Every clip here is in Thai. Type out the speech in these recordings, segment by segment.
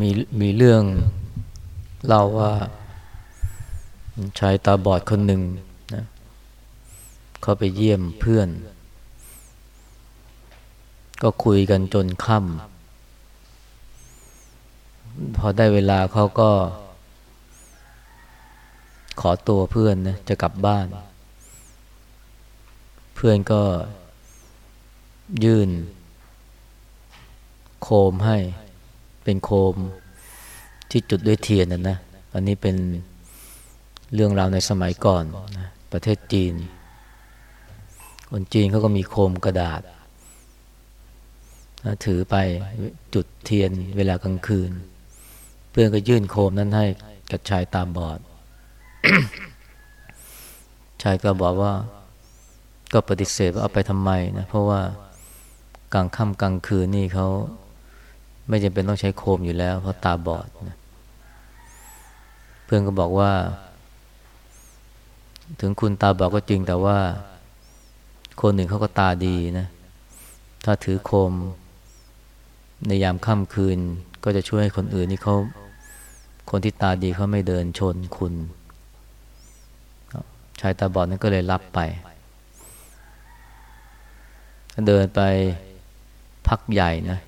มีมีเรื่องเล่าว่าชายตาบอดคนหนึ่งนะเขาไปเยี่ยมเพื่อน ก็คุยกันจนค่ำพอได้เวลาเขาก็ ขอตัวเพื่อนนะจะกลับบ้าน เพื่อนก็ยื่น โคมให้ เป็นโคมที่จุดด้วยเทียนนะนะ อันนี้เป็นเรื่องราวในสมัยก่อนนะประเทศจีน คนจีนเขาก็มีโคมกระดาษนะถือไปจุดเทียนเวลากลางคืน เพื่อนก็ยื่นโคมนั้นให้กับชายตามบอด ชายก็บอกว่าก็ปฏิเสธว่าเอาไปทำไมนะ เพราะว่ากลางค่ำกลางคืนนี่เขา ไม่จำเป็นต้องใช้โคมอยู่แล้ว เพราะตาบอดนะเพื่อนก็บอกว่า ถึงคุณตาบอดก็จริงแต่ว่า คนหนึ่งเขาก็ตาดีนะ ถ้าถือโคม ในยามค่ำคืนก็จะช่วยให้คนอื่นนี่เขาคนที่ตาดีเขาไม่เดินชนคุณชายตาบอดนั้นก็เลยรับไป เดินไปพักใหญ่นะ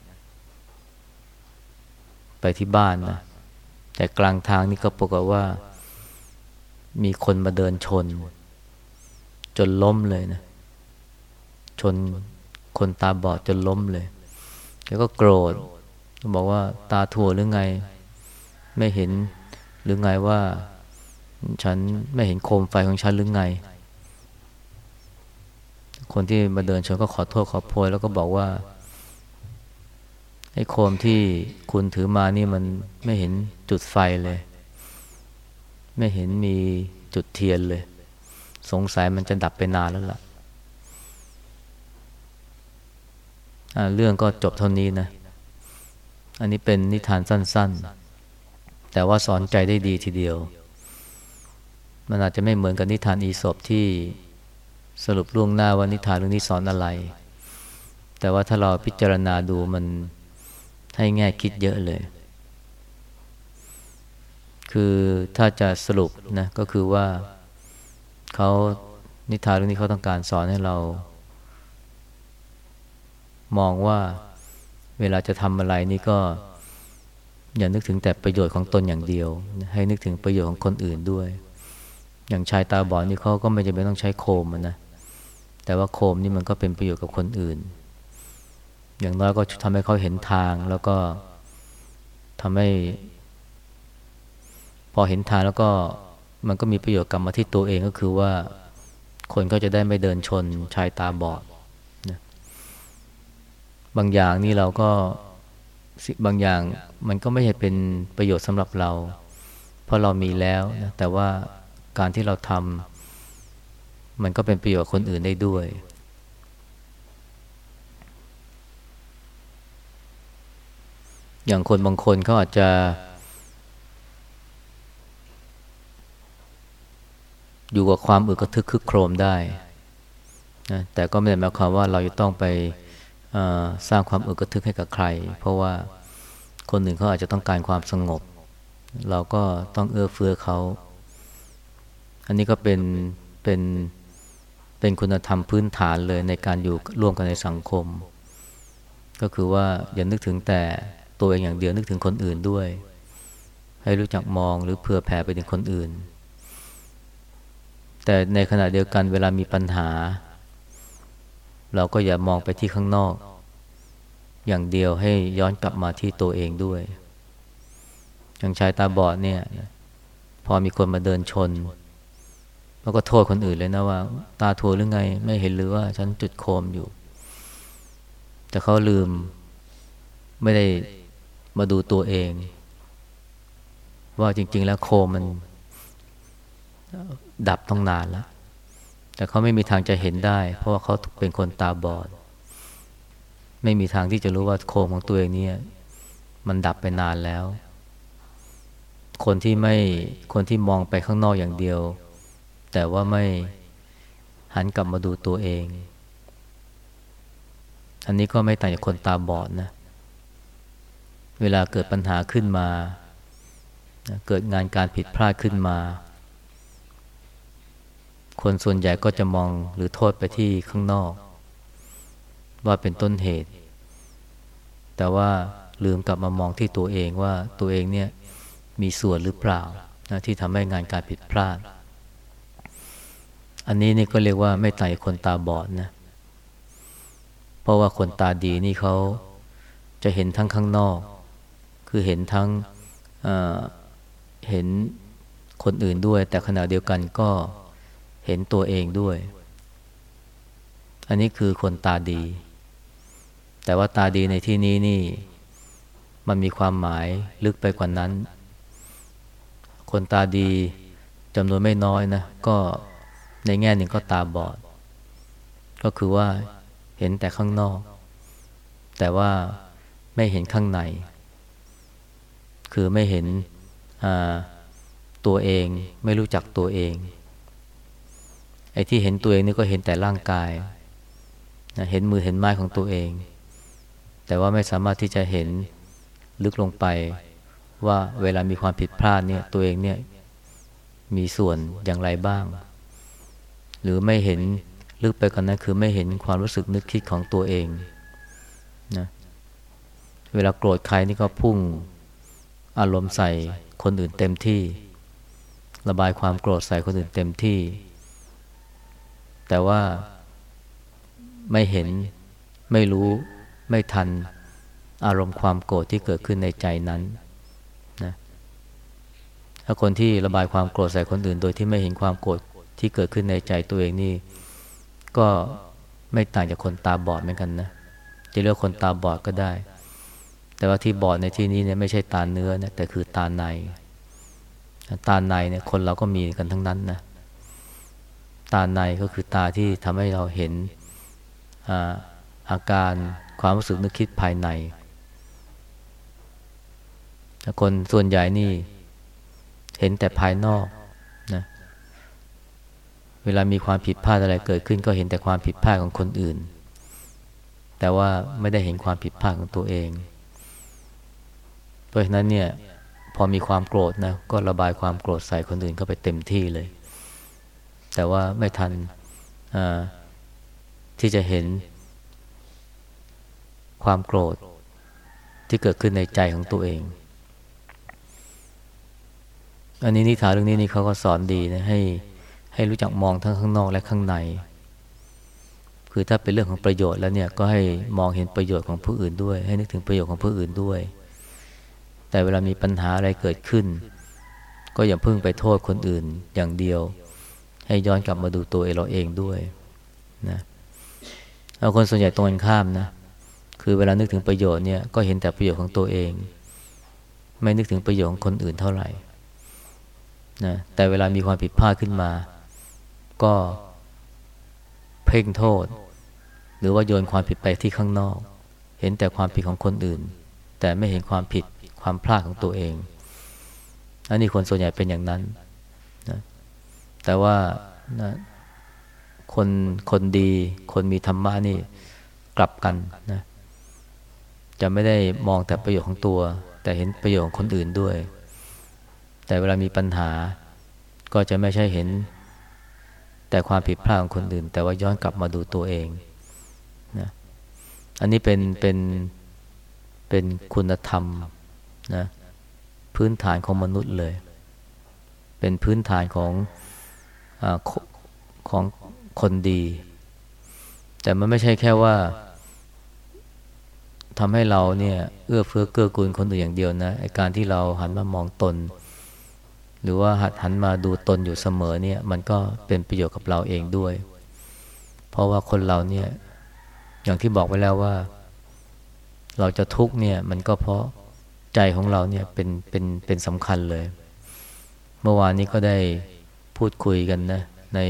ไปที่บ้านนะแต่กลางทางนี่ก็ปรากฏว่า มีคนมาเดินชน จนล้มเลยนะ ชนคนตาบอดจนล้มเลย แล้วก็โกรธบอกว่าตาถั่วหรือไง ไม่เห็นหรือไงว่า ฉันไม่เห็นโคมไฟของฉันหรือไง คนที่มาเดินชนก็ขอโทษขอโพยแล้วก็บอกว่า อ้โคมที่คุณถือมานี่มันไม่เห็นจุดไฟเลย ไม่เห็นมีจุดเทียนเลย สงสัยมันจะดับไปนานแล้วล่ะเรื่องก็จบเท่านี้นะ อันนี้เป็นนิทานสั้น ๆ แต่ว่าสอนใจได้ดีทีเดียว มันอาจจะไม่เหมือนกับนิทานอีสบที่สรุปล่วงหน้าว่านิทานเรื่องนี้สอนอะไร แต่ว่าถ้าเราพิจารณาดูมัน ให้แง่คิดเยอะเลย คือถ้าจะสรุปนะก็คือว่าเขานิทานเรื่องนี้เขาต้องการสอนให้เรา มองว่าเวลาจะทำอะไรนี่ก็ อย่านึกถึงแต่ประโยชน์ของตนอย่างเดียว ให้นึกถึงประโยชน์ของคนอื่นด้วย อย่างชายตาบอดนี่เขาก็ไม่จำเป็นต้องใช้โคมนะแต่ว่าโคมนี่มันก็เป็นประโยชน์กับคนอื่น อย่างน้อยก็ทำให้เขาเห็นทาง แล้วก็ทำให้ พอเห็นทางแล้วก็มันก็มีประโยชน์กลับมาที่ตัวเองก็คือว่า คนก็จะได้ไม่เดินชนชายตาบอดนะบางอย่างนี่เราก็บางอย่างมันก็ไม่ใช่เป็นประโยชน์สำหรับเรา เพราะเรามีแล้วนะแต่ว่าการที่เราทำมันก็เป็นประโยชน์คนอื่นได้ด้วย อย่างคนบางคนเขาอาจจะ อยู่กับความอึกระทึกคึกโครมได้นะแต่ก็ไม่ได้หมายความว่าเราจะต้องไปสร้างความอึกระทึกให้กับใคร เพราะว่าคนหนึ่งเขาอาจจะต้องการความสงบ เราก็ต้องเอื้อเฟื้อเขา อันนี้ก็เป็นเป็นเป็นคุณธรรมพื้นฐานเลยในการอยู่ร่วมกันในสังคม ก็คือว่าอย่านึกถึงแต่ ตัวเองอย่างเดียวนึกถึงคนอื่นด้วย ให้รู้จักมองหรือเผื่อแผ่ไปถึงคนอื่น แต่ในขณะเดียวกันเวลามีปัญหา เราก็อย่ามองไปที่ข้างนอก อย่างเดียวให้ย้อนกลับมาที่ตัวเองด้วย อย่างชายตาบอดเนี่ยพอมีคนมาเดินชนแล้วก็โทษคนอื่นเลยนะว่า ตาทัวหรือไง ไม่เห็นหรือว่าฉันจุดโคมอยู่ แต่เขาลืม ไม่ได้ มาดูตัวเอง ว่าจริง ๆ แล้วโคมัน ดับต้องนานแล้ว แต่เขาไม่มีทางจะเห็นได้ เพราะว่าเขาเป็นคนตาบอด ไม่มีทางที่จะรู้ว่าโคมของตัวเองเนี่ย มันดับไปนานแล้ว คนที่ไม่คนที่มองไปข้างนอกอย่างเดียว แต่ว่าไม่หันกลับมาดูตัวเอง อันนี้ก็ไม่ต่างจากคนตาบอดนะ เวลาเกิดปัญหาขึ้นมา เกิดงานการผิดพลาดขึ้นมา คนส่วนใหญ่ก็จะมองหรือโทษไปที่ข้างนอก ว่าเป็นต้นเหตุ แต่ว่าลืมกลับมามองที่ตัวเองว่าตัวเองเนี่ยมีส่วนหรือเปล่านะที่ทำให้งานการผิดพลาด อันนี้นี่ก็เรียกว่าไม่ตายคนตาบอดนะ เพราะว่าคนตาดีนี่เขาจะเห็นทั้งข้างนอก คือเห็นทั้งเห็นคนอื่นด้วย แต่ขณะเดียวกันก็เห็นตัวเองด้วย อันนี้คือคนตาดี แต่ว่าตาดีในที่นี้นี่ มันมีความหมายลึกไปกว่านั้น คนตาดีจำนวนไม่น้อยนะ ก็ในแง่หนึ่งก็ตาบอด ก็คือว่าเห็นแต่ข้างนอก แต่ว่าไม่เห็นข้างใน คือไม่เห็นตัวเอง ไม่รู้จักตัวเอง ไอ้ที่เห็นตัวเองนี่ก็เห็นแต่ร่างกายเห็นมือเห็นไม้ของตัวเอง แต่ว่าไม่สามารถที่จะเห็นลึกลงไปว่าเวลามีความผิดพลาดเนี่ยตัวเองเนี่ยมีส่วนอย่างไรบ้าง หรือไม่เห็นลึกไปกว่านนั้นคือไม่เห็นความรู้สึกนึกคิดของตัวเองนะเวลาโกรธใครนี่ก็พุ่ง อารมณ์ใส่คนอื่นเต็มที่ ระบายความโกรธใส่คนอื่นเต็มที่ แต่ว่าไม่เห็นไม่รู้ไม่ทันอารมณ์ความโกรธที่เกิดขึ้นในใจนั้นนะถ้าคนที่ระบายความโกรธใส่คนอื่น โดยที่ไม่เห็นความโกรธที่เกิดขึ้นในใจตัวเองนี่ ก็ไม่ต่างจากคนตาบอดเหมือนกันนะจะเรียกคนตาบอดก็ได้ แต่ว่าที่บอดในที่นี้เนี่ยไม่ใช่ตาเนื้อนะแต่คือตาใน ตาในเนี่ยคนเราก็มีกันทั้งนั้นนะตาในก็คือตาที่ทำให้เราเห็นอาอาการความรู้สึกนึกคิดภายใน คนส่วนใหญ่นี่เห็นแต่ภายนอกนะเวลามีความผิดพลาดอะไรเกิดขึ้น ก็เห็นแต่ความผิดพลาดของคนอื่น แต่ว่าไม่ได้เห็นความผิดพลาดของตัวเอง ราะฉะนั้นเนี่ยพอมีความโกรธนะก็ระบายความโกรธใส่คนอื่นเข้าไปเต็มที่เลย แต่ว่าไม่ทันที่จะเห็นความโกรธที่เกิดขึ้นในใจของตัวเอง อันนี้นิทานเรื่องนี้นี่เขาก็สอนดีนะให้ให้รู้จักมองทั้งข้างนอกและข้างใน คือถ้าเป็นเรื่องของประโยชน์แล้วเนี่ยก็ให้มองเห็นประโยชน์ของผู้อื่นด้วย ให้นึกถึงประโยชน์ของผู้อื่นด้วย แต่เวลามีปัญหาอะไรเกิดขึ้น ก็อย่าเพิ่งไปโทษคนอื่นอย่างเดียว ให้ย้อนกลับมาดูตัวเราเองด้วยนะเอาคนส่วนใหญ่ตรงกันข้ามนะ คือเวลานึกถึงประโยชน์เนี่ยก็เห็นแต่ประโยชน์ของตัวเอง ไม่นึกถึงประโยชน์ของคนอื่นเท่าไหร่นะแต่เวลามีความผิดพลาดขึ้นมา ก็เพ่งโทษ หรือว่าโยนความผิดไปที่ข้างนอก เห็นแต่ความผิดของคนอื่น แต่ไม่เห็นความผิด ความพลาดของตัวเอง อันนี้คนส่วนใหญ่เป็นอย่างนั้นนะแต่ว่านะคนคนดีคนมีธรรมะนี่กลับกันนะจะไม่ได้มองแต่ประโยชน์ของตัว แต่เห็นประโยชน์ของคนอื่นด้วย แต่เวลามีปัญหา ก็จะไม่ใช่เห็น แต่ความผิดพลาดของคนอื่น แต่ว่าย้อนกลับมาดูตัวเองนะอันนี้เป็นเป็นเป็นคุณธรรม นะพื้นฐานของมนุษย์เลย เป็นพื้นฐานของอของคนดี แต่มันไม่ใช่แค่ว่าทำให้เราเนี่ยเอื้อเฟื้อเกื้อกูลคนอื่นอย่างเดียวนะไอการที่เราหันมามองตน หรือว่าหัดหันมาดูตนอยู่เสมอเนี่ย มันก็เป็นประโยชน์กับเราเองด้วย เพราะว่าคนเราเนี่ยอย่างที่บอกไว้แล้วว่า เราจะทุกข์เนี่ยมันก็เพราะ ใจของเราเนี่ยเป็นเป็นเป็นสำคัญเลย เมื่อวานนี้ก็ได้พูดคุยกันนะ ใน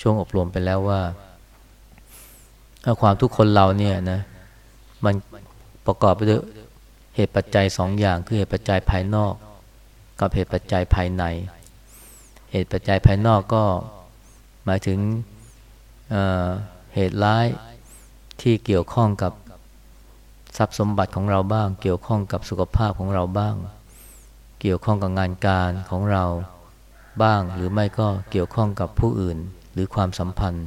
ช่วงอบรมไปแล้วว่าความทุกคนเราเนี่ยนะมันประกอบไปด้วยเหตุปัจจัยสองอย่าง คือเหตุปัจจัยภายนอก กับเหตุปัจจัยภายใน เหตุปัจจัยภายนอกก็หมายถึงเเหตุร้ายที่เกี่ยวข้องกับ ทรัพย์สมบัติของเราบ้าง เกี่ยวข้องกับสุขภาพของเราบ้าง เกี่ยวข้องกับงานการของเราบ้าง หรือไม่ก็เกี่ยวข้องกับผู้อื่นหรือความสัมพันธ์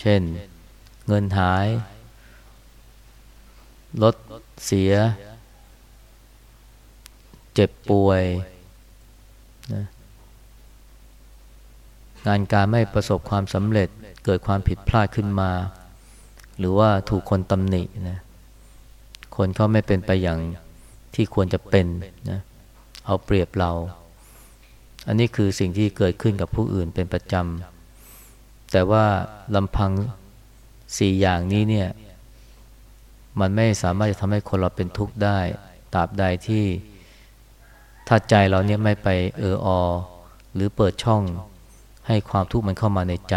เช่น เงินหายรถเสีย เจ็บป่วยนะงานการไม่ประสบความสำเร็จเกิดความผิดพลาดขึ้นมา หรือว่าถูกคนตำหนินะคนเขาไม่เป็นไปอย่างที่ควรจะเป็นนะเอาเปรียบเรา อันนี้คือสิ่งที่เกิดขึ้นกับผู้อื่นเป็นประจำ แต่ว่าลำพังสี่อย่างนี้เนี่ย มันไม่สามารถจะทำให้คนเราเป็นทุกข์ได้ตราบใดที่ถ้าใจเราเนี่ยไม่ไปเอออ หรือเปิดช่องให้ความทุกข์มันเข้ามาในใจ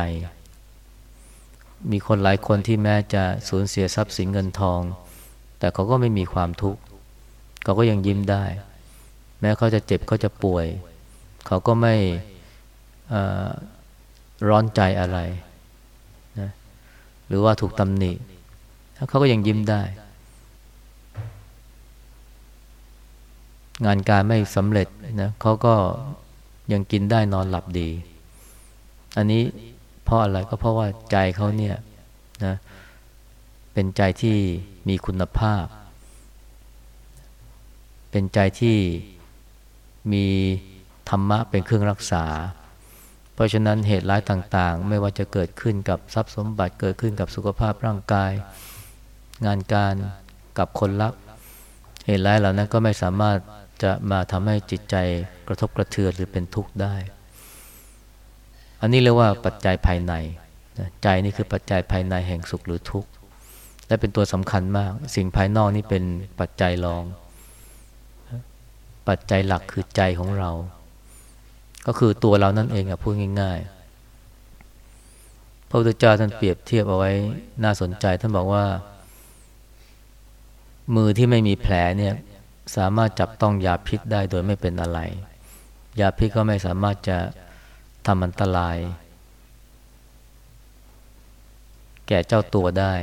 มีคนหลายคนที่แม้จะสูญเสียทรัพย์สินเงินทอง แต่เขาก็ไม่มีความทุกข์เขาก็ยังยิ้มได้ แม้เขาจะเจ็บเขาจะป่วย เขาก็ไม่ร้อนใจอะไรนะหรือว่าถูกตำหนิเขาก็ยังยิ้มได้ งานการไม่สำเร็จนะเขาก็ยังกินได้นอนหลับดี อันนี้ เพราะอะไรก็เพราะว่าใจเขาเนี่ยนะเป็นใจที่มีคุณภาพ เป็นใจที่มีธรรมะเป็นเครื่องรักษา เพราะฉะนั้นเหตุร้ายต่างๆ ไม่ว่าจะเกิดขึ้นกับทรัพย์สมบัติเกิดขึ้นกับสุขภาพร่างกาย งานการกับคนรัก เหตุร้ายเหล่านั้นก็ไม่สามารถจะมาทำให้จิตใจกระทบกระเทือนหรือเป็นทุกข์ได้ อันนี้เรียกว่าปัจจัยภายในใจนี่คือปัจจัยภายในแห่งสุขหรือทุกข์และเป็นตัวสำคัญมาก สิ่งภายนอกนี่เป็นปัจจัยรอง ปัจจัยหลักคือใจของเรา ก็คือตัวเรานั่นเองอะพูดง่ายๆพระพุทธเจ้าท่านเปรียบเทียบเอาไว้น่าสนใจท่านบอกว่า มือที่ไม่มีแผลเนี่ยสามารถจับต้องยาพิษได้โดยไม่เป็นอะไร ยาพิษก็ไม่สามารถจะ ทำอันตราย แก่เจ้าตัวได้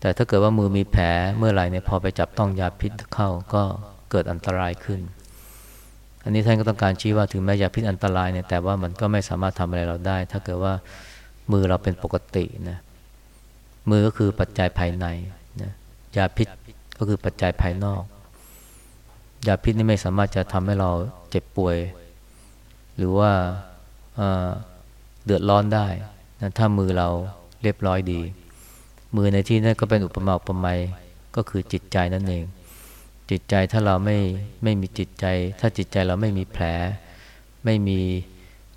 แต่ถ้าเกิดว่ามือมีแผลเมื่อไหร่เนี่ยพอไปจับต้องยาพิษเข้าก็เกิดอันตรายขึ้น อันนี้ท่านก็ต้องการชี้ว่าถึงแม้ยาพิษอันตรายเนี่ยแต่ว่ามันก็ไม่สามารถทำอะไรเราได้ ถ้าเกิดว่ามือเราเป็นปกตินะมือก็คือปัจจัยภายในนะยาพิษก็คือปัจจัยภายนอก ยาพิษนี่ไม่สามารถจะทำให้เราเจ็บป่วย หรือว่าเดือดร้อนได้นะถ้ามือเราเรียบร้อยดี มือในที่นั้นก็เป็นอุปมาอุปไมยก็คือจิตใจนั่นเอง จิตใจถ้าเราไม่ไม่มีจิตใจ ถ้าจิตใจเราไม่มีแผล ไม่มี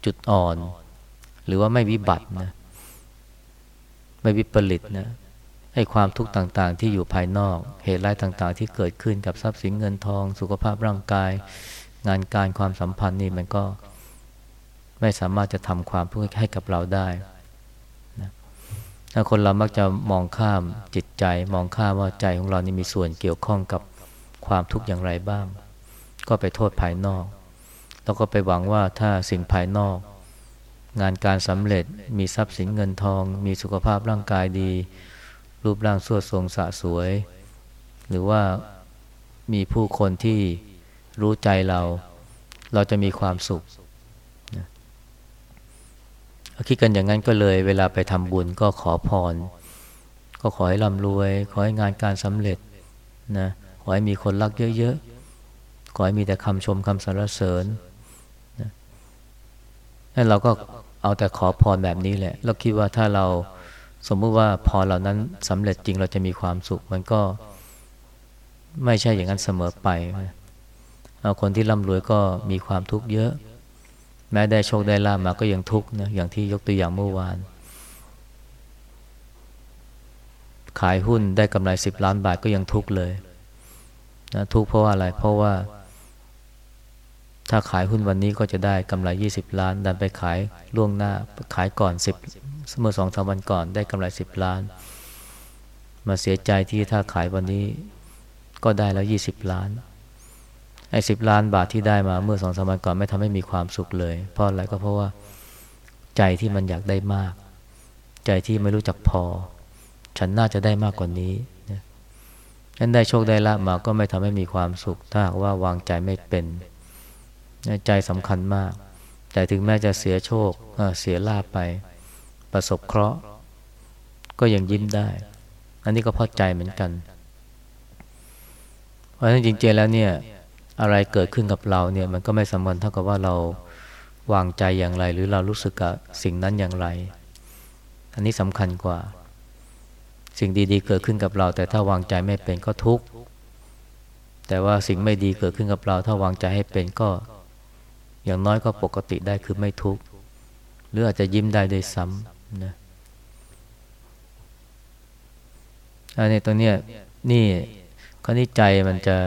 จุดอ่อน หรือว่าไม่วิบัตินะไม่วิปริตนะให้ความทุกข์ต่างๆ ที่อยู่ภายนอก เหตุร้ายต่างๆ ที่เกิดขึ้นกับทรัพย์สินเงินทอง สุขภาพร่างกาย งานการความสัมพันธ์นี่มันก็ ไม่สามารถจะทำความทุกข์ให้กับเราได้นะถ้าคนเรามักจะมองข้ามจิตใจ มองข้ามว่าใจของเรานี่มีส่วนเกี่ยวข้องกับความทุกข์อย่างไรบ้าง ก็ไปโทษภายนอก แล้วก็ไปหวังว่าถ้าสิ่งภายนอก งานการสำเร็จมีทรัพย์สินเงินทอง มีสุขภาพร่างกายดี รูปร่างสวดทรงสะสวย หรือว่ามีผู้คนที่รู้ใจเรา เราจะมีความสุข คิดกันอย่างนั้นก็เลย เวลาไปทำบุญก็ขอพร ก็ขอให้ร่ำรวย ขอให้งานการสำเร็จนะขอให้มีคนรักเยอะๆ ขอให้มีแต่คำชมคำสรรเสริญนะนั่นเราก็เอาแต่ขอพรแบบนี้แหละเราคิดว่าถ้าเราสมมุติว่าพรเหล่านั้นสำเร็จจริงเราจะมีความสุข มันก็ไม่ใช่อย่างนั้นเสมอไปเอาคนที่ร่ำรวยก็มีความทุกข์เยอะ แม้ได้โชคได้ลาบมาก็ยังทุกข์นะอย่างที่ยกตัวอย่างเมื่อวาน ขายหุ้นได้กำไรสิบล้านบาทก็ยังทุกข์เลยนะทุกข์เพราะว่าอะไรเพราะว่า ถ้าขายหุ้นวันนี้ก็จะได้กำไรยี่สิบล้าน ดันไปขายล่วงหน้า ขายก่อนสิบเมื่อสองสามวันก่อนได้กำไรสิบล้าน มาเสียใจที่ถ้าขายวันนี้ก็ได้แล้วยี่สิบล้าน ไอ้สิบล้านบาทที่ได้มาเมื่อสองสามวันก่อนไม่ทำให้มีความสุขเลย เพราะอะไรก็เพราะว่าใจที่มันอยากได้มาก ใจที่ไม่รู้จักพอ ฉันน่าจะได้มากกว่านี้ฉันได้โชคได้ลาบมาก็ไม่ทำให้มีความสุข ถ้าหากว่าวางใจไม่เป็น ใจสำคัญมาก แต่ถึงแม้จะเสียโชคเสียลาบไป ประสบเคราะห์ ก็ยังยิ้มได้ อันนี้ก็พอใจเหมือนกัน เพราะฉะนั้นจริงๆแล้วเนี่ย อะไรเกิดขึ้นกับเราเนี่ยมันก็ไม่สำคัญเท่ากับว่าเราวางใจอย่างไร หรือเรารู้สึกกับสิ่งนั้นอย่างไร อันนี้สำคัญกว่า สิ่งดีๆ เกิดขึ้นกับเรา แต่ถ้าวางใจไม่เป็นก็ทุกข์แต่ว่าสิ่งไม่ดีเกิดขึ้นกับเรา ถ้าวางใจให้เป็นก็ อย่างน้อยก็ปกติได้คือไม่ทุกข์หรืออาจจะยิ้มได้ด้วยซ้ำนะอันนี้ตัวเนี้ยนี่ข้อนี้ใจมันจะ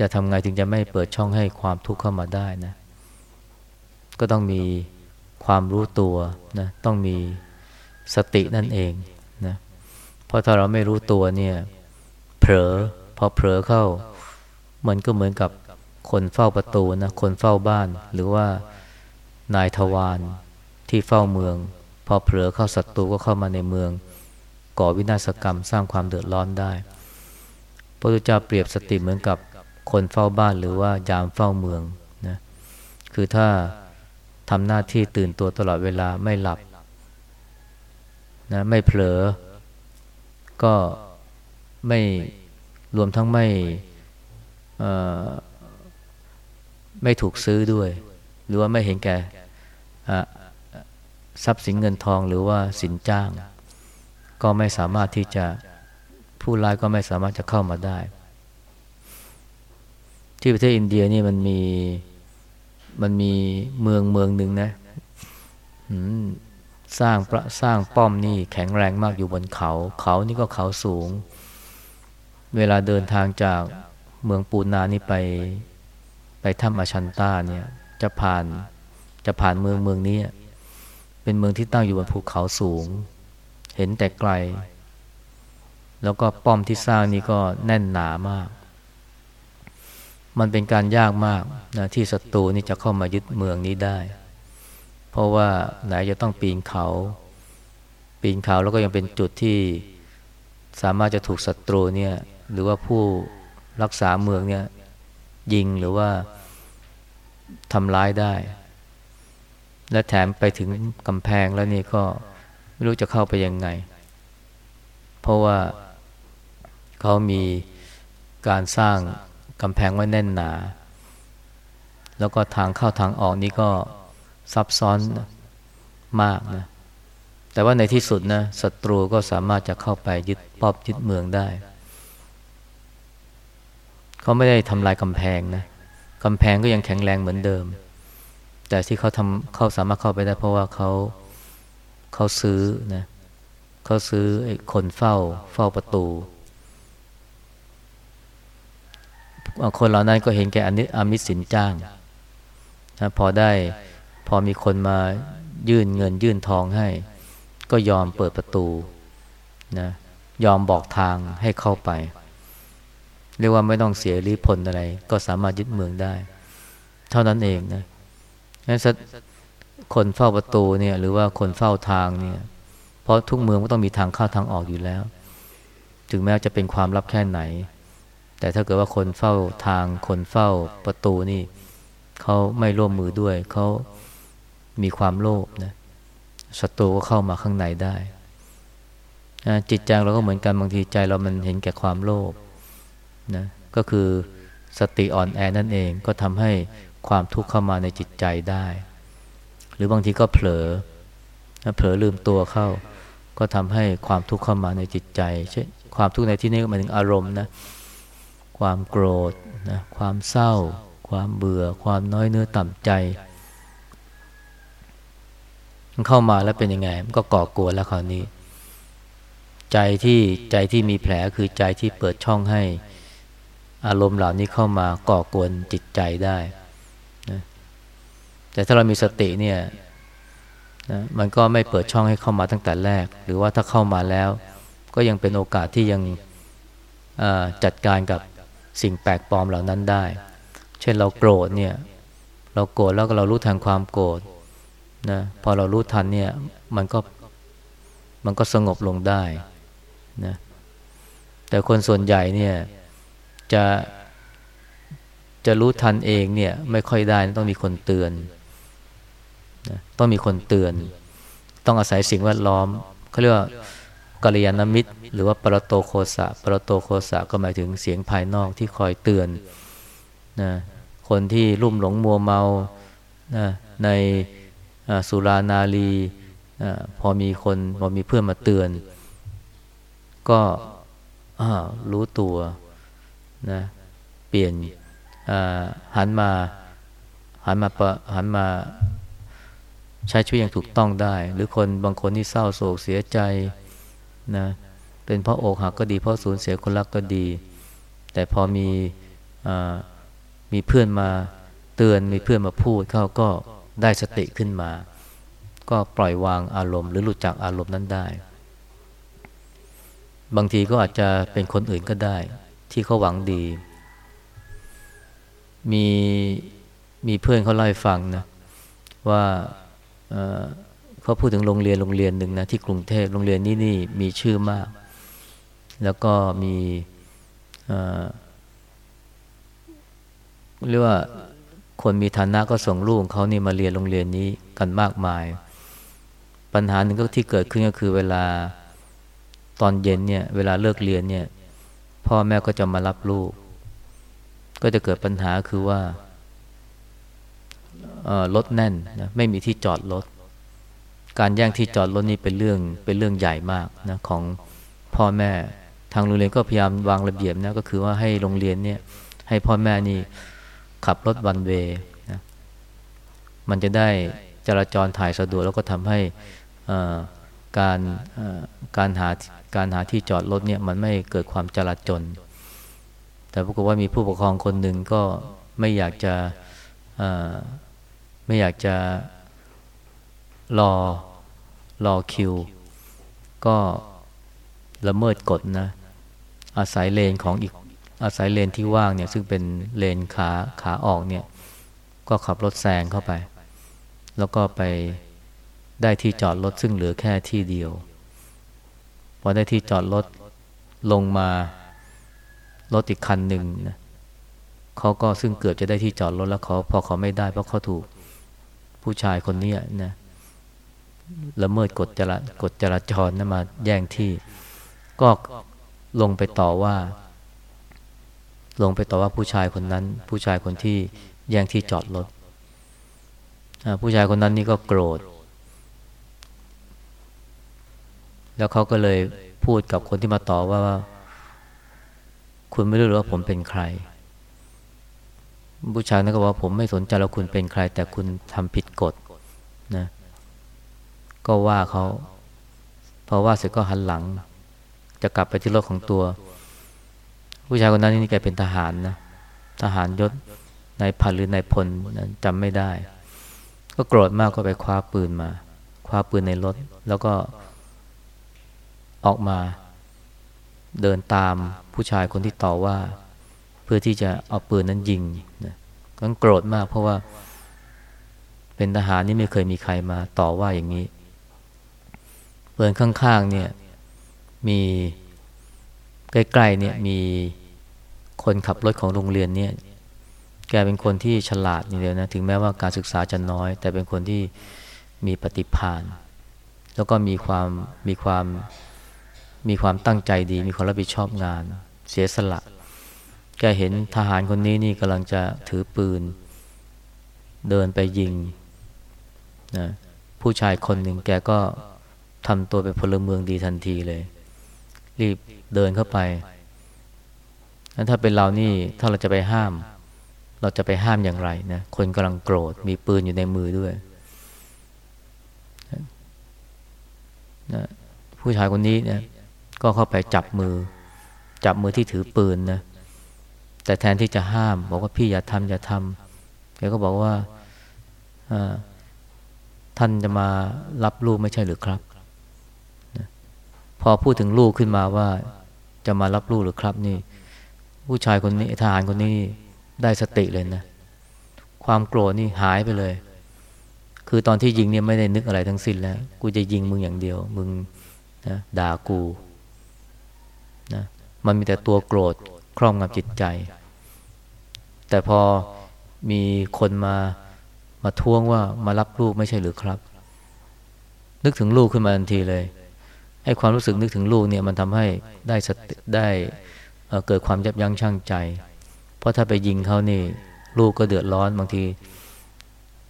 จะทำไงถึงจะไม่เปิดช่องให้ความทุกข์เข้ามาได้นะ ก็ต้องมีความรู้ตัวนะต้องมีสตินั่นเองนะเพราะถ้าเราไม่รู้ตัวเนี่ย เผลอพอเผลอเข้า มันก็เหมือนกับคนเฝ้าประตูนะคนเฝ้าบ้าน หรือว่านายทวารที่เฝ้าเมือง พอเผลอเข้าศัตรูก็เข้ามาในเมือง ก่อวินาศกรรมสร้างความเดือดร้อนได้พระพุทธเจ้าเปรียบสติเหมือนกับ คนเฝ้าบ้านหรือว่ายามเฝ้าเมืองนะคือถ้าทำหน้าที่ตื่นตัวตลอดเวลาไม่หลับนะไม่เผลอ ก็ไม่รวมทั้งไม่ไม่ถูกซื้อด้วย หรือว่าไม่เห็นแก่ทรัพย์สินเงินทองหรือว่าสินจ้าง ก็ไม่สามารถที่จะผู้ร้ายก็ไม่สามารถจะเข้ามาได้ ที่ประเทศอินเดียนี่มันมีมันมีเมืองเมืองหนึ่งนะสร้างประสร้างป้อมนี่แข็งแรงมากอยู่บนเขา เขานี่ก็เขาสูง เวลาเดินทางจากเมืองปูนานี่ไป ไปถ้ำอาชันตาเนี่ย จะผ่านจะผ่านเมืองเมืองนี้เป็นเมืองที่ตั้งอยู่บนภูเขาสูง เห็นแต่ไกล แล้วก็ป้อมที่สร้างนี่ก็แน่นหนามาก มันเป็นการยากมากนะที่ศัตรูนี่จะเข้ามายึดเมืองนี้ได้ เพราะว่าไหนจะต้องปีนเขา ปีนเขาแล้วก็ยังเป็นจุดที่สามารถจะถูกศัตรูเนี่ยหรือว่าผู้รักษาเมืองเนี่ยยิงหรือว่าทำร้ายได้ และแถมไปถึงกำแพงแล้วนี่ก็ไม่รู้จะเข้าไปยังไง เพราะว่าเขามีการสร้าง กำแพงไว้แน่นหนา แล้วก็ทางเข้าทางออกนี่ก็ซับซ้อนมากนะ แต่ว่าในที่สุดนะศัตรูก็สามารถจะเข้าไปยึดปอบยึดเมืองได้ เขาไม่ได้ทำลายกำแพงนะกำแพงก็ยังแข็งแรงเหมือนเดิม แต่ที่เขาทำเขาสามารถเข้าไปได้ เพราะว่าเขาเขาซื้อนะเขาซื้อไอ้คนเฝ้า เฝ้าประตู คนเหล่านั้นก็เห็นแก่อันนี้อมิสินจ้างนะพอได้พอมีคนมายื่นเงินยื่นทองให้ ก็ยอมเปิดประตูนะยอมบอกทางให้เข้าไป เรียกว่าไม่ต้องเสียริพลอะไร ก็สามารถยึดเมืองได้ เท่านั้นเองนะงั้นคนเฝ้าประตูเนี่ย หรือว่าคนเฝ้าทางเนี่ย เพราะทุกเมืองก็ต้องมีทางเข้าทางออกอยู่แล้ว ถึงแม้จะเป็นความลับแค่ไหน แต่ถ้าเกิดว่าคนเฝ้าทางคนเฝ้าประตูนี่เขาไม่ร่วมมือด้วย เขามีความโลภนะศัตรูก็เข้ามาข้างในได้ จิตใจเราก็เหมือนกันบางทีใจเรามันเห็นแก่ความโลภนะก็คือสติอ่อนแอนั่นเองก็ทำให้ความทุกข์เข้ามาในจิตใจได้ หรือบางทีก็เผลอเผลอลืมตัวเข้า ก็ทำให้ความทุกข์เข้ามาในจิตใจใช่ความทุกข์ในที่นี้ก็หมายถึงอารมณ์นะ ความโกรธนะความเศร้า ความเบื่อ ความน้อยเนื้อต่ำใจ มันเข้ามาแล้วเป็นยังไง มันก็ก่อกวนแล้วคราวนี้ ใจที่ใจที่มีแผลคือใจที่เปิดช่องให้ อารมณ์เหล่านี้เข้ามาก่อกวนจิตใจได้นะแต่ถ้าเรามีสติเนี่ยนะมันก็ไม่เปิดช่องให้เข้ามาตั้งแต่แรก หรือว่าถ้าเข้ามาแล้ว ก็ยังเป็นโอกาสที่ยังจัดการกับ สิ่งแปลกปลอมเหล่านั้นได้ เช่นเราโกรธเนี่ย เราโกรธแล้วก็เรารู้ทันความโกรธนะพอเรารู้ทันเนี่ยมันก็มันก็สงบลงได้นะแต่คนส่วนใหญ่เนี่ยจะจะรู้ทันเองเนี่ยไม่ค่อยได้ต้องมีคนเตือนนะต้องมีคนเตือน ต้องอาศัยสิ่งแวดล้อมเขาเรียกว่า กัลยาณมิตร หรือว่าปรโตโคสะปรโตโคสะก็หมายถึงเสียงภายนอกที่คอยเตือนนะคนที่ลุ่มหลงมัวเมานะในสุรานารีพอมีคนพอมีเพื่อนมาเตือน ก็รู้ตัวนะเปลี่ยนหันมาหันมาหันมาใช้ชีวิตอย่างถูกต้องได้ หรือคนบางคนที่เศร้าโศกเสียใจ นะเป็นเพราะอกหักก็ดีเพราะสูญเสียคนรักก็ดี แต่พอมีมีเพื่อนมาเตือนมีเพื่อนมาพูดเขาก็ได้สติขึ้นมา ก็ปล่อยวางอารมณ์หรือหลุดจากอารมณ์นั้นได้ บางทีก็อาจจะเป็นคนอื่นก็ได้ ที่เขาหวังดี มีมีเพื่อนเขาเล่าให้ฟังนะว่า เขาพูดถึงโรงเรียนโรงเรียนหนึ่งนะที่กรุงเทพโรงเรียนนี้นี่มีชื่อมาก แล้วก็มีเรียกว่าคนมีฐานะก็ส่งลูกเขานี่มาเรียนโรงเรียนนี้กันมากมาย ปัญหาหนึ่งก็ที่เกิดขึ้นก็คือเวลาตอนเย็นเนี่ย เวลาเลิกเรียนเนี่ย พ่อแม่ก็จะมารับลูก ก็จะเกิดปัญหาคือว่ารถแน่นนะไม่มีที่จอดรถ การแย่งที่จอดรถนี่เป็นเรื่องเป็นเรื่องใหญ่มากนะของพ่อแม่ ทางโรงเรียนก็พยายามวางระเบียบนะก็คือว่าให้โรงเรียนเนี่ยให้พ่อแม่นี่ขับรถวันเวนะมันจะได้จราจรถ่ายสะดวกแล้วก็ทำให้การการหาการหาที่จอดรถเนี่ยมันไม่เกิดความจลาจลแต่ปรากฏว่ามีผู้ปกครองคนหนึ่งก็ไม่อยากจะไม่อยากจะรอ รอคิว ก็ละเมิดกฎนะ อาศัยเลนของอีกอาศัยเลนที่ว่างเนี่ย ซึ่งเป็นเลนขาขาออกเนี่ย ก็ขับรถแซงเข้าไป แล้วก็ไปได้ที่จอดรถซึ่งเหลือแค่ที่เดียว พอได้ที่จอดรถลงมารถอีกคันหนึ่งนะเขาก็ซึ่งเกือบจะได้ที่จอดรถแล้วเขาพอเขาไม่ได้เพราะเขาถูกผู้ชายคนนี้นะ ละเมิดกฎจรากฎจราจรนะมาแย่งที่ ก็ลงไปต่อว่า ลงไปต่อว่าผู้ชายคนนั้น ผู้ชายคนที่แย่งที่จอดรถผู้ชายคนนั้นนี่ก็โกรธ แล้วเขาก็เลยพูดกับคนที่มาต่อว่า คุณไม่รู้หรือว่าผมเป็นใคร ผู้ชายนั้นก็บอกว่าผมไม่สนใจว่าคุณเป็นใคร แต่คุณทำผิดกฎ ก็ว่าเขาพอว่าเสร็จก็หันหลัง จะกลับไปที่รถของตัว ผู้ชายคนนั้นนี่แกเป็นทหารนะทหารยศนายพันหรือนายพลจำไม่ได้ ก็โกรธมากก็ไปคว้าปืนมา คว้าปืนในรถ แล้วก็ออกมาเดินตามผู้ชายคนที่ต่อว่า เพื่อที่จะเอาปืนนั้นยิงนะก็โกรธมากเพราะว่า เป็นทหารนี่ไม่เคยมีใครมาต่อว่าอย่างนี้ ปืนข้างๆเนี่ยมีใกล้ๆเนี่ยมีคนขับรถของโรงเรียนเนี่ยแกเป็นคนที่ฉลาดนี่เดียวนะถึงแม้ว่าการศึกษาจะน้อย แต่เป็นคนที่มีปฏิภาณแล้วก็มีความมีความมีความตั้งใจดี มีความรับผิดชอบงาน เสียสละ แกเห็นทหารคนนี้นี่กำลังจะถือปืน เดินไปยิงนะผู้ชายคนหนึ่งแกก็ ทำตัวเป็นพลเมืองดีทันทีเลย รีบเดินเข้าไปถ้าเป็นเรานี่ถ้าเราจะไปห้าม เราจะไปห้ามอย่างไรนะคนกำลังโกรธมีปืนอยู่ในมือด้วยนะผู้ชายคนนี้นี่ยก็เข้าไปจับมือ จับมือที่ถือปืนนะแต่แทนที่จะห้าม บอกว่าพี่อย่าทำอย่าทำแกก็บอกว่าท่านจะมารับลูกไม่ใช่หรือครับ พอพูดถึงลูกขึ้นมาว่าจะมารับลูกหรือครับนี่ ผู้ชายคนนี้ทหารคนนี้ได้สติเลยนะ ความโกรธนี่หายไปเลย คือตอนที่ยิงเนี่ยไม่ได้นึกอะไรทั้งสิ้นแล้ว กูจะยิงมึงอย่างเดียว มึงนะด่ากูนะมันมีแต่ตัวโกรธครอบงำจิตใจ แต่พอมีคนมามาท้วงว่ามารับลูกไม่ใช่หรือครับ นึกถึงลูกขึ้นมาทันทีเลย ไอ้ความรู้สึกนึกถึงลูกเนี่ยมันทำให้ได้สติได้เกิดความยับยั้งชั่งใจ เพราะถ้าไปยิงเขานี่ลูกก็เดือดร้อนบางที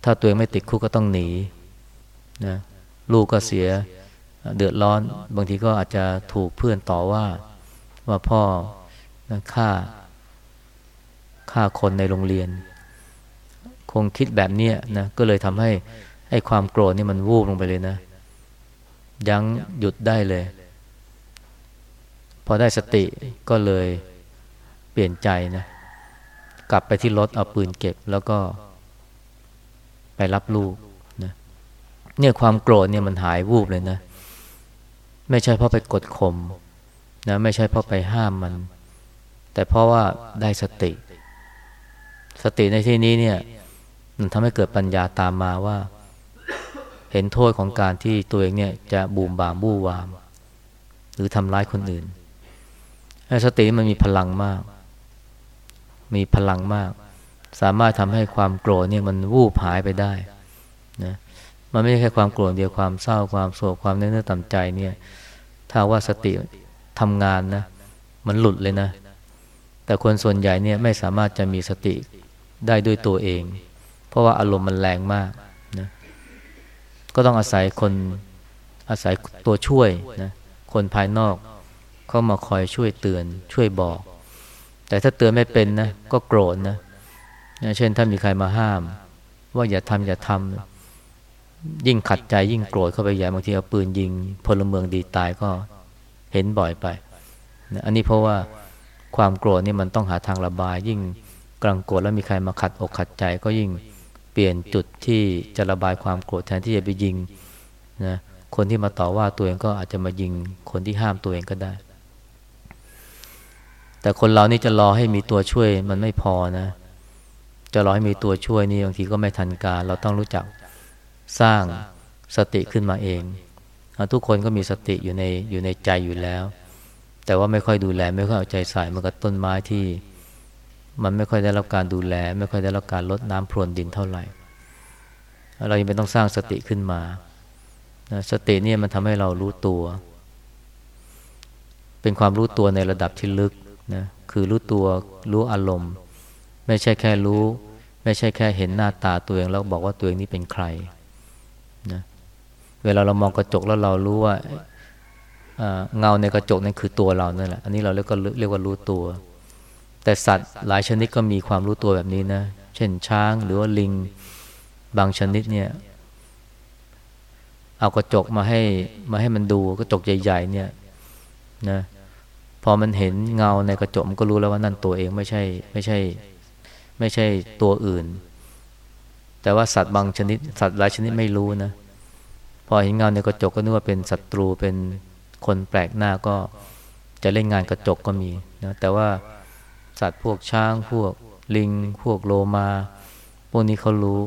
ถ้าตัวเองไม่ติดคุกก็ต้องหนีนะลูกก็เสียเดือดร้อน บางทีก็อาจจะถูกเพื่อนต่อว่าว่าพ่อฆ่าฆ่าคนในโรงเรียน คงคิดแบบนี้นะก็เลยทำให้ไอ้ความโกรธนี่มันวูบลงไปเลยนะ ยั้งหยุดได้เลย พอได้สติก็เลยเปลี่ยนใจนะ กลับไปที่รถเอาปืนเก็บแล้วก็ ไปรับลูกนะเนี่ยความโกรธเนี่ยมันหายวูบเลยนะ ไม่ใช่เพราะไปกดข่มนะไม่ใช่เพราะไปห้ามมัน แต่เพราะว่าได้สติ สติในที่นี้เนี่ย มันทำให้เกิดปัญญาตามมาว่า เห็นโทษของการที่ตัวเองเนี่ยจะบูมบามบู้วาม หรือทำร้ายคนอื่นสติมันมีพลังมาก มีพลังมาก สามารถทำให้ความโกรธเนี่ยมันวูบหายไปได้นะมันไม่ใช่แค่ความโกรธเดียวความเศร้าความโศกความเนื้อต่ำใจเนี่ย ถ้าว่าสติทำงานนะ มันหลุดเลยนะ แต่คนส่วนใหญ่เนี่ยไม่สามารถจะมีสติได้ด้วยตัวเอง เพราะว่าอารมณ์มันแรงมาก ก็ต้องอาศัยคนอาศัยตัวช่วยนะคนภายนอกเข้ามาคอยช่วยเตือนช่วยบอก แต่ถ้าเตือนไม่เป็นนะก็โกรธนะเช่นถ้ามีใครมาห้าม ว่าอย่าทำอย่าทำยิ่งขัดใจยิ่งโกรธเข้าไปใหญ่บางทีเอาปืนยิงพลเมืองดีตายก็เห็นบ่อยไปนะอันนี้เพราะว่าความโกรธนี่มันต้องหาทางระบาย ยิ่งกลางโกรธแล้วมีใครมาขัดอกขัดใจก็ยิ่ง ปลี่ยนจุดที่จะระบายความโกรธแทนที่จะไปยิงนะคนที่มาต่อว่าตัวเองก็อาจจะมายิงคนที่ห้ามตัวเองก็ได้ แต่คนเรานี่จะรอให้มีตัวช่วยมันไม่พอนะ จะรอให้มีตัวช่วยนี่บางทีก็ไม่ทันการ เราต้องรู้จักสร้างสติขึ้นมาเอง ทุกคนก็มีสติอยู่ในอยู่ในใจอยู่แล้ว แต่ว่าไม่ค่อยดูแล ไม่ค่อยเอาใจใส่มันกับต้นไม้ที่ มันไม่ค่อยได้รับการดูแล ไม่ค่อยได้รับการลดน้ำพรวนดินเท่าไหร่ เรายังเป็นต้องสร้างสติขึ้นมา สติเนี่ยมันทำให้เรารู้ตัว เป็นความรู้ตัวในระดับที่ลึกนะคือรู้ตัวรู้อารมณ์ ไม่ใช่แค่รู้ ไม่ใช่แค่เห็นหน้าตาตัวเองแล้วบอกว่าตัวเองนี้เป็นใครนะเวลาเรามองกระจกแล้วเรารู้ว่าเงาในกระจกนั่นคือตัวเรานั่นแหละ อันนี้เราเรียกก็เรียกว่ารู้ตัว แต่สัตว์หลายชนิดก็มีความรู้ตัวแบบนี้นะ เช่นช้างหรือว่าลิงบางชนิดเนี่ยเอากระจกมาให้มาให้มันดูกระจกใหญ่ ๆ เนี่ยนะพอมันเห็นเงาในกระจกมันก็รู้แล้วว่านั่นตัวเองไม่ใช่ไม่ใช่ ไม่ใช่ตัวอื่น แต่ว่าสัตว์บางชนิด สัตว์หลายชนิดไม่รู้นะ พอเห็นเงาในกระจกก็นึกว่าเป็นศัตรูเป็นคนแปลกหน้าก็จะเล่นงานกระจกก็มีนะแต่ว่า สัตว์พวกช้างพวกลิง พวกโลมา พวกนี้เขารู้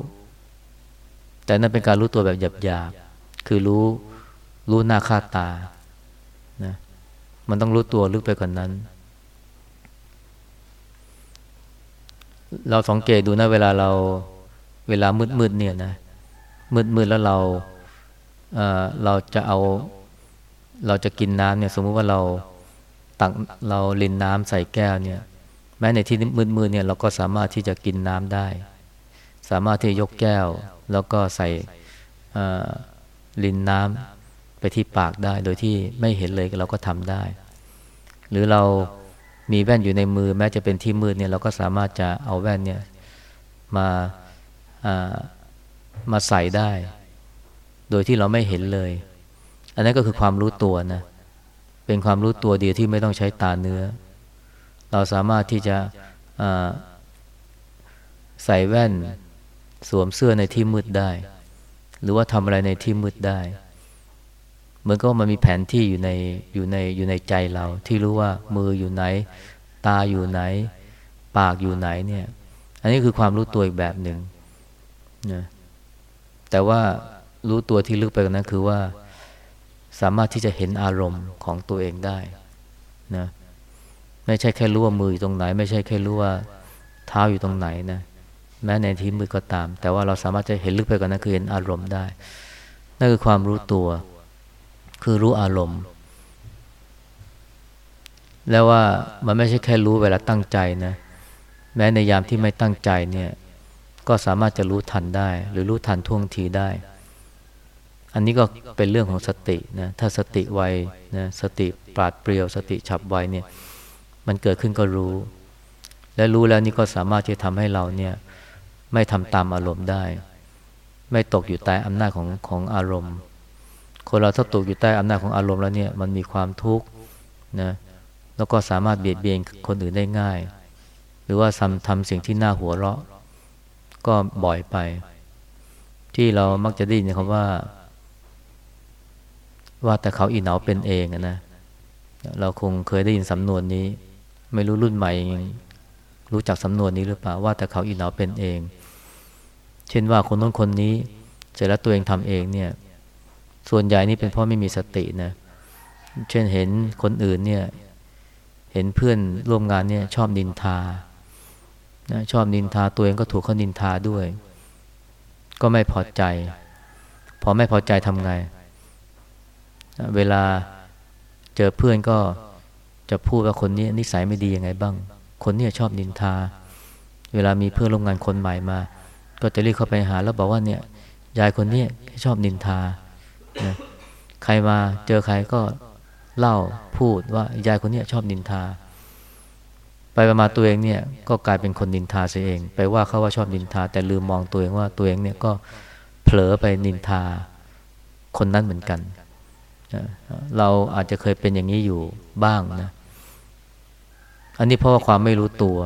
แต่นั่นเป็นการรู้ตัวแบบหยาบๆคือรู้รู้หน้าค่าตานะมันต้องรู้ตัวลึกไปกว่านนั้น เราสังเกตดูนะเวลาเราเวลามืดๆเนี่ยนะมืดๆแล้วเราเราจะเอา เราจะกินน้ำเนี่ย สมมุติว่าเราตักเราลินน้ำใส่แก้วเนี่ย แม้ในที่มืดๆเนี่ยเราก็สามารถที่จะกินน้ำได้ สามารถที่ยกแก้ว แล้วก็ใส่ลินน้ำไปที่ปากได้ โดยที่ไม่เห็นเลยเราก็ทำได้ หรือเรามีแว่นอยู่ในมือ แม้จะเป็นที่มืดเนี่ยเราก็สามารถจะเอาแว่นเนี่ยมามาใส่ได้ โดยที่เราไม่เห็นเลย อันนั้นก็คือความรู้ตัวนะ เป็นความรู้ตัวเดียวที่ไม่ต้องใช้ตาเนื้อ เราสามารถที่จะใส่แว่นสวมเสื้อในที่มืดได้ หรือว่าทำอะไรในที่มืดได้ เหมือนก็มันมีแผนที่อยู่ในอยู่ในอยู่ในใจเรา ที่รู้ว่ามืออยู่ไหน ตาอยู่ไหน ปากอยู่ไหนเนี่ย อันนี้คือความรู้ตัวอีกแบบหนึ่งนะแต่ว่ารู้ตัวที่ลึกไปกว่านั้นคือว่า สามารถที่จะเห็นอารมณ์ของตัวเองได้นะ ไม่ใช่แค่รู้ว่ามืออยู่ตรงไหน ไม่ใช่แค่รู้ว่าเท้าอยู่ตรงไหนนะแม้ในที่มือก็ตาม แต่ว่าเราสามารถจะเห็นลึกไปกว่านั้นคือเห็นอารมณ์ได้ นั่นคือความรู้ตัว คือรู้อารมณ์ แล้วว่ามันไม่ใช่แค่รู้เวลาตั้งใจนะ แม้ในยามที่ไม่ตั้งใจเนี่ย ก็สามารถจะรู้ทันได้ หรือรู้ทันท่วงทีได้ อันนี้ก็เป็นเรื่องของสตินะ ถ้าสติไวนะ สติปราดเปรียว สติฉับไวเนี่ย มันเกิดขึ้นก็รู้ และรู้แล้วนี่ก็สามารถที่จะทำให้เราเนี่ยไม่ทำตามอารมณ์ได้ ไม่ตกอยู่ใต้อำนาจของของอารมณ์ คนเราถ้าตกอยู่ใต้อำนาจของอารมณ์แล้วเนี่ยมันมีความทุกข์นะแล้วก็สามารถเบียดเบียนคนอื่นได้ง่าย หรือว่าทำทำสิ่งที่น่าหัวเราะ ก็บ่อยไป ที่เรามักจะได้ยินคำว่า ว่าแต่เขาอีเหนาเป็นเองนะเราคงเคยได้ยินสำนวนนี้ ไม่รู้รุ่นใหม่ รู้จักสำนวนนี้หรือเปล่าว่าแต่เขาอีเหนาเป็นเอง เช่นว่าคนน้นคนนี้เสร็จแล้วตัวเองทำเองเนี่ย ส่วนใหญ่นี่เป็นเพราะไม่มีสตินะ เช่นเห็นคนอื่นเนี่ย เห็นเพื่อนร่วมงานเนี่ยชอบนินทานะชอบนินทาตัวเองก็ถูกเขานินทาด้วย ก็ไม่พอใจ พอไม่พอใจทำไง เวลาเจอเพื่อนก็ จะพูดว่าคนนี้นิสัยไม่ดียังไงบ้าง คนนี้ชอบนินทา เวลามีเพื่อนร่วมงานคนใหม่มา ก็จะรีบเข้าไปหาแล้วบอกว่าเนี่ยยายคนนี้ชอบนินทานะใครมาเจอใครก็เล่าพูดว่ายายคนนี้ชอบนินทา ไปประมาตัวเองเนี่ยก็กลายเป็นคนนินทาเสียเอง ไปว่าเขาว่าชอบนินทา แต่ลืมมองตัวเองว่าตัวเองเนี่ยก็เผลอไปนินทาคนนั้นเหมือนกัน เราอาจจะเคยเป็นอย่างนี้อยู่บ้างนะ อันนี้เพราะว่าความไม่รู้ตัว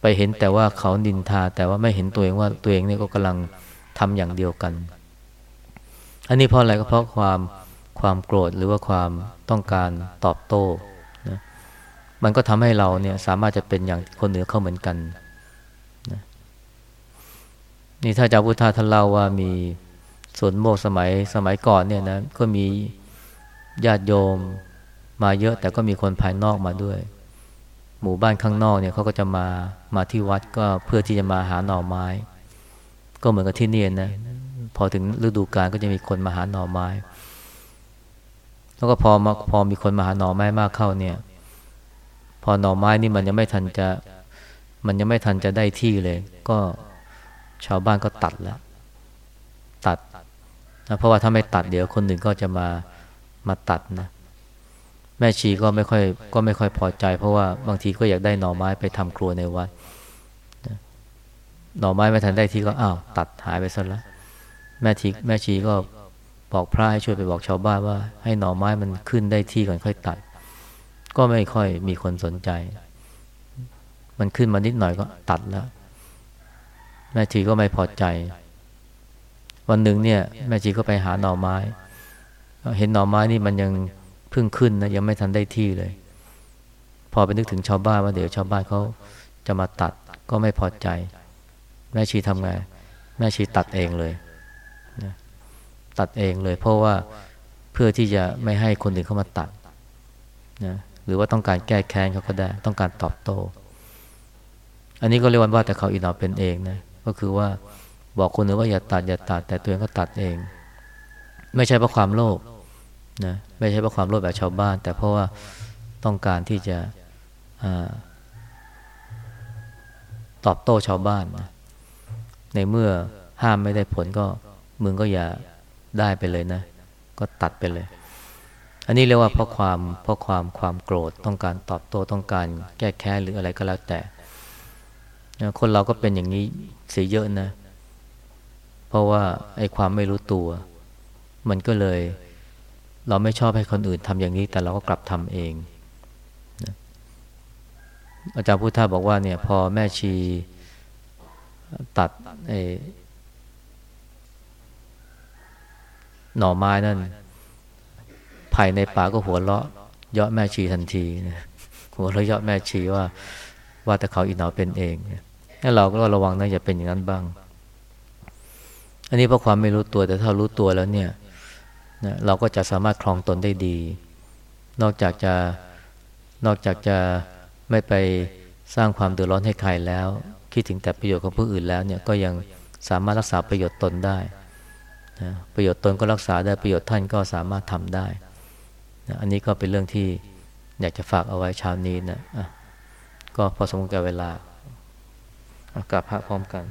ไปเห็นแต่ว่าเขานินทา แต่ว่าไม่เห็นตัวเองว่าตัวเองนี่ก็กำลังทำอย่างเดียวกัน อันนี้เพราะอะไรก็เพราะความความโกรธหรือว่าความต้องการตอบโต้นะมันก็ทำให้เราเนี่ยสามารถจะเป็นอย่างคนเหนือเข้าเหมือนกันนะนี่ถ้าจาพุทธาท่านเล่าว่ามีสวนโมกสมัยสมัยก่อนเนี่ยนะก็มีญาติโยมมาเยอะแต่ก็มีคนภายนอกมาด้วย หมู่บ้านข้างนอกเนี่ยเขาก็จะมามาที่วัดก็เพื่อที่จะมาหาหน่อไม้ ก็เหมือนกับที่นี่นะพอถึงฤดูกาลก็จะมีคนมาหาหน่อไม้ แล้วก็พอมาพอมีคนมาหาหน่อไม้มากเข้าเนี่ย พอหน่อไม้นี่มันยังไม่ทันจะ มันยังไม่ทันจะได้ที่เลย ก็ชาวบ้านก็ตัดแล้วตัดนะเพราะว่าถ้าไม่ตัดเดี๋ยวคนหนึ่งก็จะมามาตัดนะ แม่ชีก็ไม่ค่อยก็ไม่ค่อยพอใจ เพราะว่าบางทีก็อยากได้หน่อไม้ไปทำครัวในวัดหน่อไม้ไม่ทันได้ที่ก็อ้าวตัดหายไปซะแล้วแม่ทีแม่ชีก็บอกพระให้ช่วยไปบอกชาวบ้านว่า ให้หน่อไม้มันขึ้นได้ที่ก่อนค่อยตัด ก็ไม่ค่อยมีคนสนใจ มันขึ้นมานิดหน่อยก็ตัดแล้ว แม่ชีก็ไม่พอใจ วันหนึ่งเนี่ย แม่ชีก็ไปหาหน่อไม้เห็นหน่อไม้นี่มันยัง เพิ่งขึ้นนะยังไม่ทันได้ที่เลย พอไปนึกถึงชาวบ้านว่าเดี๋ยวชาวบ้านเขาจะมาตัดก็ไม่พอใจ แม่ชีทำไงแม่ชีตัดเองเลยนะตัดเองเลย เพราะว่าเพื่อที่จะไม่ให้คนอื่นเข้ามาตัดนะหรือว่าต้องการแก้แค้นเขาก็ได้ ต้องการตอบโต้ อันนี้ก็เรียกว่าแต่เขาอินอเป็นเองนะก็คือว่าบอกคนอื่นว่าอย่าตัดอย่าตัด แต่ตัวเองก็ตัดเอง ไม่ใช่เพราะความโลภ นะไม่ใช่เพราะความโลภแบบชาวบ้าน แต่เพราะว่าต้องการที่จะอตอบโต้ชาวบ้านนะในเมื่อห้ามไม่ได้ผลก็มึงก็อย่าได้ไปเลยนะ ก็ตัดไปเลย อันนี้เรียกว่าเพราะความเพราะความความโกรธต้องการตอบโต้ต้องการแก้แค้นหรืออะไรก็แล้วแต่คนเราก็เป็นอย่างนี้เสียเยอะนะ เพราะว่าไอ้ความไม่รู้ตัว มันก็เลย เราไม่ชอบให้คนอื่นทำอย่างนี้ แต่เราก็กลับทำเองนะอาจารย์พุทธาบอกว่าเนี่ยพอแม่ชีตัดไอ้หน่อไม้นั่นภายในป่าก็หัวเราะ เยาะแม่ชีทันทีนะหัวเราะเยาะแม่ชีว่า ว่าแต่เขาอีหนอเป็นเองนี่เราก็ระวังนะอย่าเป็นอย่างนั้นบ้าง อันนี้เพราะความไม่รู้ตัวแต่ถ้ารู้ตัวแล้วเนี่ย นะเราก็จะสามารถคลองตนได้ดี นอกจากจะนอกจากจะไม่ไปสร้างความเดือดร้อนให้ใครแล้ว คิดถึงแต่ประโยชน์ของผู้อื่นแล้วเนี่ยก็ยังสามารถรักษาประโยชน์ตนได้นะประโยชน์ตนก็รักษาได้ประโยชน์ท่านก็สามารถทำได้นะอันนี้ก็เป็นเรื่องที่อยากจะฝากเอาไว้เช้านี้นะะก็พอสมควรกับเวลากลับพระพร้อมกัน